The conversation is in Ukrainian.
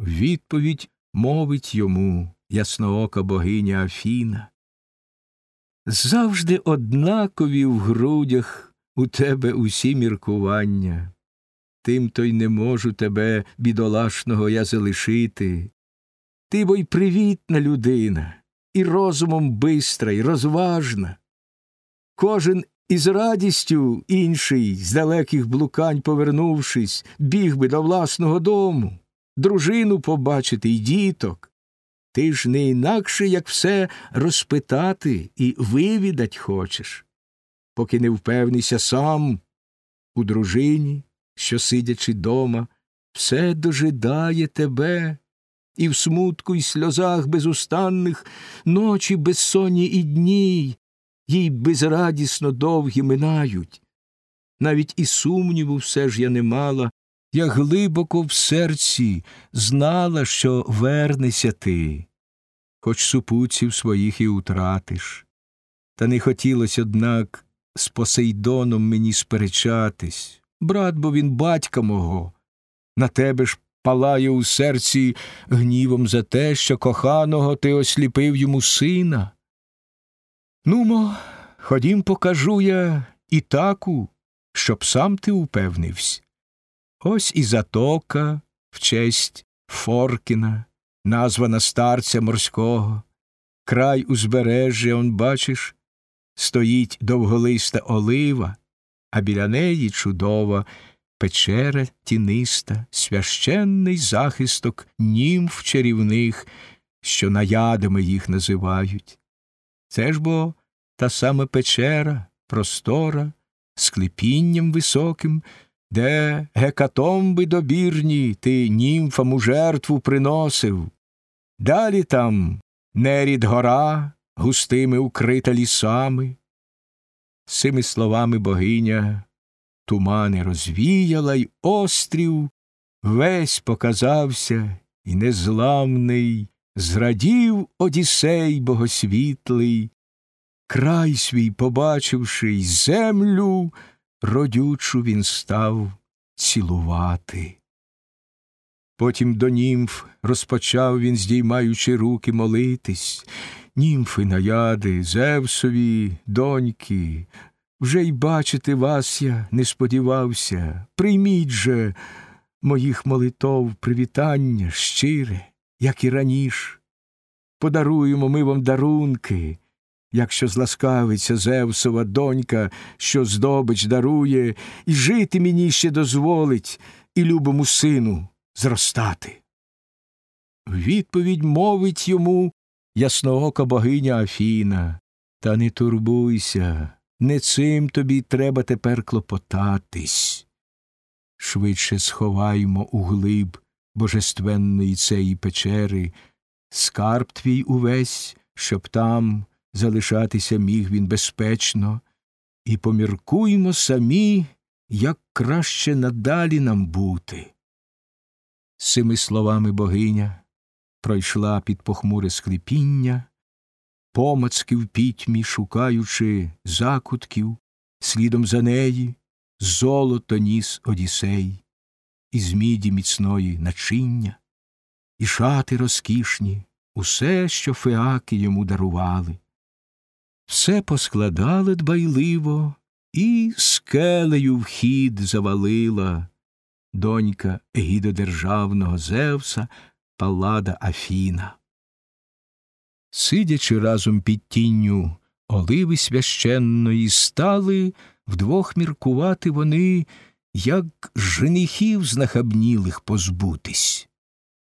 Відповідь мовить йому ясноока богиня Афіна. Завжди однакові в грудях у тебе усі міркування, тим то й не можу тебе, бідолашного, я залишити. Ти бо й привітна людина, і розумом бистра, і розважна. Кожен із радістю інший, з далеких блукань повернувшись, біг би до власного дому, дружину побачити й діток. Ти ж не інакше, як все розпитати і вивідать хочеш, поки не впевнися сам у дружині, що, сидячи дома, все дожидає тебе, і в смутку й сльозах безустанних ночі безсонні і дні, їй безрадісно довгі минають. Навіть і сумніву все ж я не мала, я глибоко в серці знала, що вернешся ти, хоч супутців своїх і утратиш. Та не хотілося, однак, з Посейдоном мені сперечатись. Брат, бо він батька мого, на тебе ж палає у серці гнівом за те, що коханого ти осліпив йому сина. Нумо, ходім, покажу я і таку, щоб сам ти упевнився. Ось і затока в честь Форкіна, названа старця морського, край узбережжя, он, бачиш, стоїть довголиста олива, а біля неї чудова печера тіниста, священний захисток німф чарівних, що наядами їх називають. Це ж бо та сама печера, простора, з клепінням високим, де гекатомби добірні ти німфам у жертву приносив. Далі там нерід гора, густими укрита лісами. З цими словами богиня тумани розвіяла, й острів весь показався, і незламний, зрадів Одісей богосвітлий, край свій побачивши й землю, родючу він став цілувати. Потім до німф розпочав він, здіймаючи руки, молитись. Німфи наяди, Зевсові, доньки, вже й бачити вас я не сподівався. Прийміть же моїх молитов привітання щире, як і раніше. Подаруємо ми вам дарунки, якщо зласкавиться Зевсова донька, що здобич дарує, і жити мені ще дозволить, і любому сину зростати. Відповідь мовить йому ясноока богиня Афіна. Та не турбуйся, не цим тобі треба тепер клопотатись. Швидше сховаймо у глиб божественної цієї печери, скарб твій увесь, щоб там залишатися міг він безпечно, і поміркуймо самі, як краще надалі нам бути. З цими словами богиня пройшла під похмуре склепіння, помацки в пітьмі, шукаючи закутків, слідом за неї золото ніс Одісей, із міді міцної начиння, і шати розкішні, усе, що феаки йому дарували. Все поскладали дбайливо і скелею вхід завалила донька егідодержавного Зевса Паллада Афіна. Сидячи разом під тінню оливи священної, стали вдвох міркувати вони, як женихів знахабнілих позбутись.